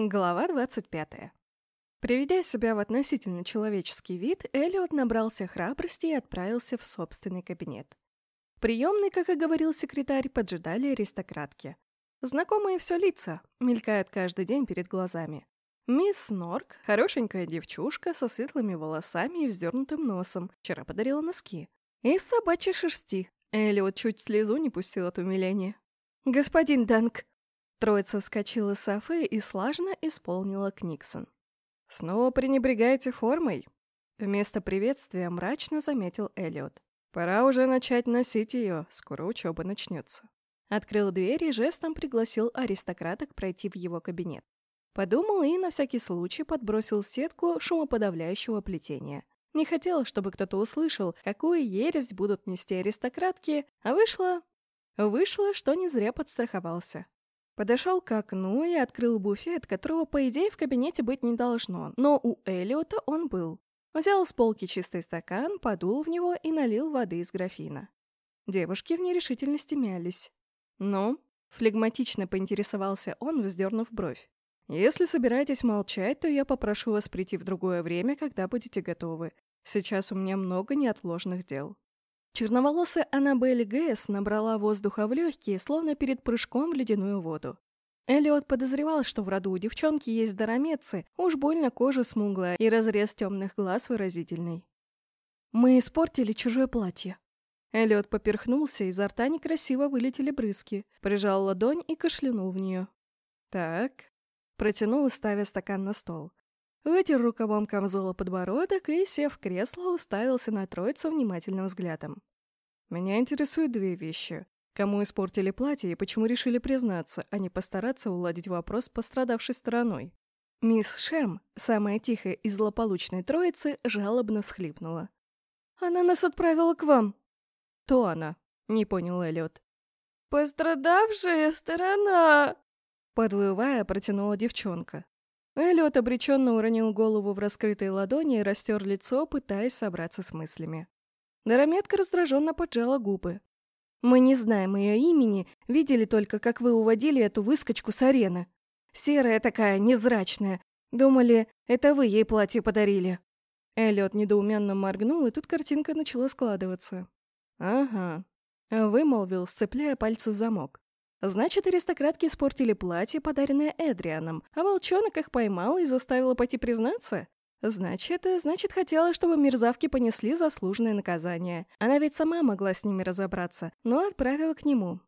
Глава 25. Приведя себя в относительно человеческий вид, Эллиот набрался храбрости и отправился в собственный кабинет. Приемный, как и говорил секретарь, поджидали аристократки. Знакомые все лица, мелькают каждый день перед глазами. Мисс Норк, хорошенькая девчушка со светлыми волосами и вздернутым носом, вчера подарила носки. Из собачьей шерсти. Эллиот чуть слезу не пустил от умиления. «Господин Данк!» Троица вскочила с Софы и слажно исполнила Книксон. «Снова пренебрегаете формой?» Вместо приветствия мрачно заметил Эллиот. «Пора уже начать носить ее, скоро учеба начнется». Открыл дверь и жестом пригласил аристократок пройти в его кабинет. Подумал и на всякий случай подбросил сетку шумоподавляющего плетения. Не хотел, чтобы кто-то услышал, какую ересь будут нести аристократки, а вышло... Вышло, что не зря подстраховался. Подошел к окну и открыл буфет, которого, по идее, в кабинете быть не должно, но у Эллиота он был. Взял с полки чистый стакан, подул в него и налил воды из графина. Девушки в нерешительности мялись. «Ну?» — флегматично поинтересовался он, вздернув бровь. «Если собираетесь молчать, то я попрошу вас прийти в другое время, когда будете готовы. Сейчас у меня много неотложных дел». Черноволосая Аннабель Гэс набрала воздуха в легкие, словно перед прыжком в ледяную воду. Эллиот подозревал, что в роду у девчонки есть даромецы, уж больно кожа смуглая и разрез темных глаз выразительный. «Мы испортили чужое платье». Эллиот поперхнулся, изо рта некрасиво вылетели брызги, прижал ладонь и кашлянул в нее. «Так», — протянул, ставя стакан на стол. Вытер рукавом камзола подбородок и, сев в кресло, уставился на троицу внимательным взглядом. «Меня интересуют две вещи. Кому испортили платье и почему решили признаться, а не постараться уладить вопрос пострадавшей стороной?» Мисс Шем, самая тихая из злополучной троицы, жалобно всхлипнула. «Она нас отправила к вам!» «То она», — не понял Эллиот. «Пострадавшая сторона!» Подвывая, протянула девчонка. Эллиот обреченно уронил голову в раскрытые ладони и растер лицо, пытаясь собраться с мыслями. Дарометка раздраженно поджала губы. «Мы не знаем ее имени, видели только, как вы уводили эту выскочку с арены. Серая такая, незрачная. Думали, это вы ей платье подарили». Эллиот недоуменно моргнул, и тут картинка начала складываться. «Ага», — вымолвил, сцепляя пальцы в замок. Значит, аристократки испортили платье, подаренное Эдрианом, а волчонок их поймал и заставил пойти признаться? Значит, значит, хотела, чтобы мерзавки понесли заслуженное наказание. Она ведь сама могла с ними разобраться, но отправила к нему.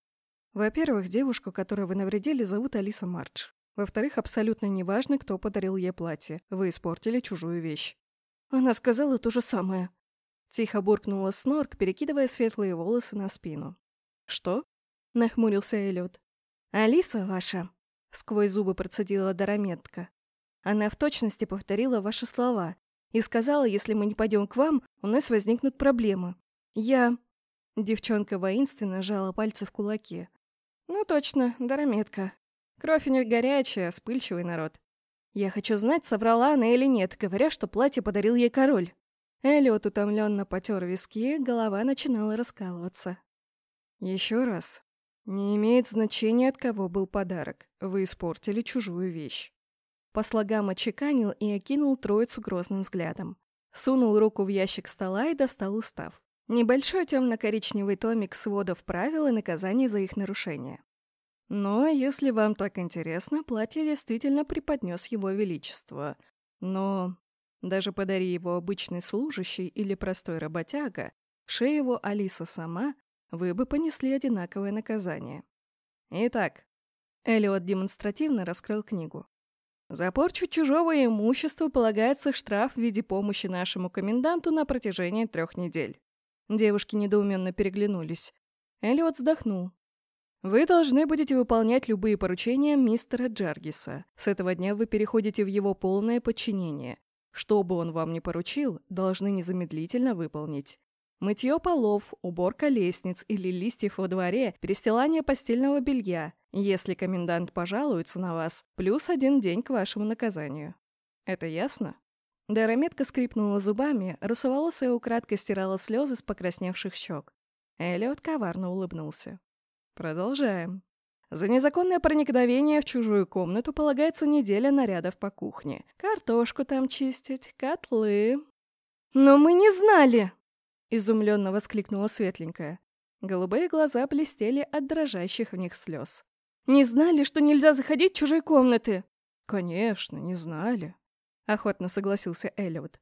Во-первых, девушку, которую вы навредили, зовут Алиса Мардж. Во-вторых, абсолютно неважно, кто подарил ей платье. Вы испортили чужую вещь. Она сказала то же самое. Тихо буркнула Снорк, перекидывая светлые волосы на спину. Что? — нахмурился Эллиот. «Алиса ваша», — сквозь зубы процедила Дарометка. «Она в точности повторила ваши слова и сказала, если мы не пойдем к вам, у нас возникнут проблемы. Я...» Девчонка воинственно жала пальцы в кулаки. «Ну точно, Дарометка. Кровь у них горячая, вспыльчивый народ. Я хочу знать, соврала она или нет, говоря, что платье подарил ей король». Эллиот утомленно потер виски, голова начинала раскалываться. «Еще раз», «Не имеет значения, от кого был подарок. Вы испортили чужую вещь». По слогам очеканил и окинул троицу грозным взглядом. Сунул руку в ящик стола и достал устав. Небольшой темно-коричневый томик сводов правил и наказаний за их нарушение. Но, если вам так интересно, платье действительно преподнес его величество. Но даже подари его обычный служащий или простой работяга, шея его Алиса сама, вы бы понесли одинаковое наказание. Итак, Элиот демонстративно раскрыл книгу. За порчу чужого имущества полагается штраф в виде помощи нашему коменданту на протяжении трех недель. Девушки недоуменно переглянулись. Элиот вздохнул. Вы должны будете выполнять любые поручения мистера Джаргиса. С этого дня вы переходите в его полное подчинение. Что бы он вам ни поручил, должны незамедлительно выполнить. Мытье полов, уборка лестниц или листьев во дворе, перестилание постельного белья. Если комендант пожалуется на вас, плюс один день к вашему наказанию. Это ясно? Дарометка скрипнула зубами, русоволосая украдкой стирала слезы с покрасневших щек. Эллиот коварно улыбнулся. Продолжаем. За незаконное проникновение в чужую комнату полагается неделя нарядов по кухне. Картошку там чистить, котлы. «Но мы не знали!» — изумленно воскликнула Светленькая. Голубые глаза блестели от дрожащих в них слез. «Не знали, что нельзя заходить в чужие комнаты?» «Конечно, не знали», — охотно согласился Эллиот.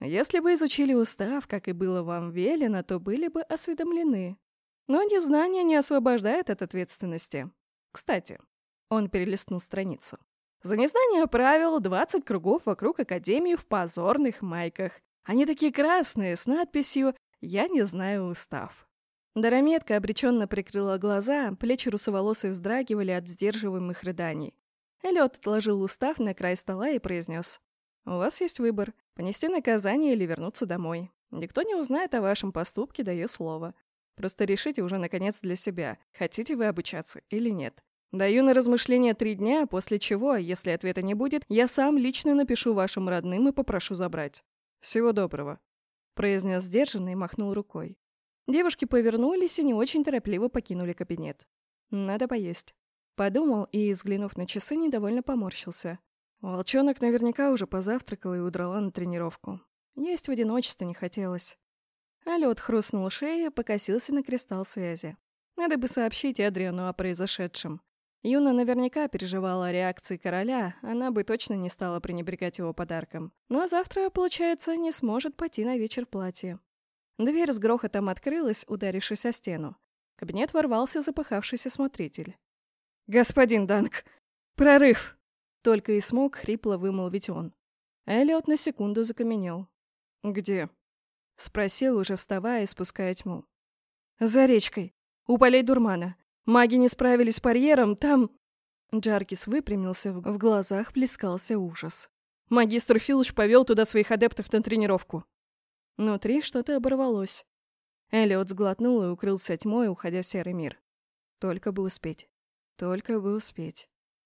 «Если бы изучили устав, как и было вам велено, то были бы осведомлены. Но незнание не освобождает от ответственности. Кстати, он перелистнул страницу. За незнание правил 20 кругов вокруг Академии в позорных майках. Они такие красные, с надписью «Я не знаю устав». Дарометка обреченно прикрыла глаза, плечи русоволосой вздрагивали от сдерживаемых рыданий. Эллиот отложил устав на край стола и произнес. «У вас есть выбор — понести наказание или вернуться домой. Никто не узнает о вашем поступке, даю слово. Просто решите уже, наконец, для себя, хотите вы обучаться или нет. Даю на размышление три дня, после чего, если ответа не будет, я сам лично напишу вашим родным и попрошу забрать. Всего доброго», — произнес сдержанно и махнул рукой. Девушки повернулись и не очень торопливо покинули кабинет. «Надо поесть». Подумал и, взглянув на часы, недовольно поморщился. Волчонок наверняка уже позавтракал и удрала на тренировку. Есть в одиночестве не хотелось. А лед хрустнул шеей и покосился на кристалл связи. Надо бы сообщить Эдриану о произошедшем. Юна наверняка переживала реакции короля, она бы точно не стала пренебрегать его подарком. Но завтра, получается, не сможет пойти на вечер платье. Дверь с грохотом открылась, ударившись о стену. В кабинет ворвался запыхавшийся смотритель. «Господин Данк! Прорыв!» Только и смог хрипло вымолвить он. Эллиот на секунду закаменел. «Где?» — спросил, уже вставая и спуская тьму. «За речкой. У полей дурмана. Маги не справились с барьером, там...» Джаркис выпрямился, в глазах плескался ужас. Магистр Филч повел туда своих адептов на тренировку. Внутри что-то оборвалось. Эллиот сглотнул и укрылся тьмой, уходя в серый мир. Только бы успеть. Только бы успеть.